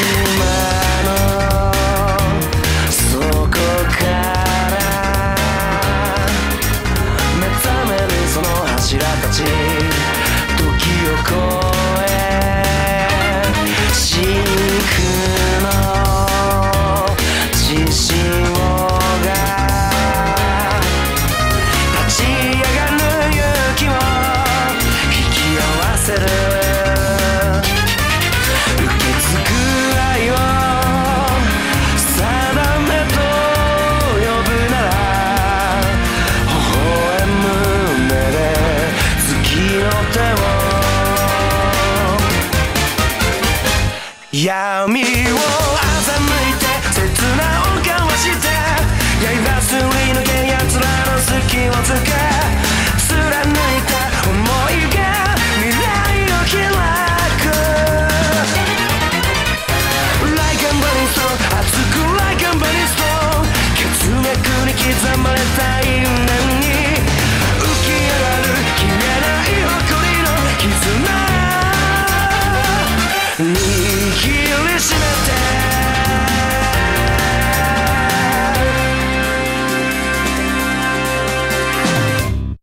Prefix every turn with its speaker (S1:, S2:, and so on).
S1: too much. 闇を欺いて切なを交わして刃すり抜け奴らの隙をつけ貫いた想いが未来を開く。Like a burning stone 熱く Like a burning stone 血脈に刻まれた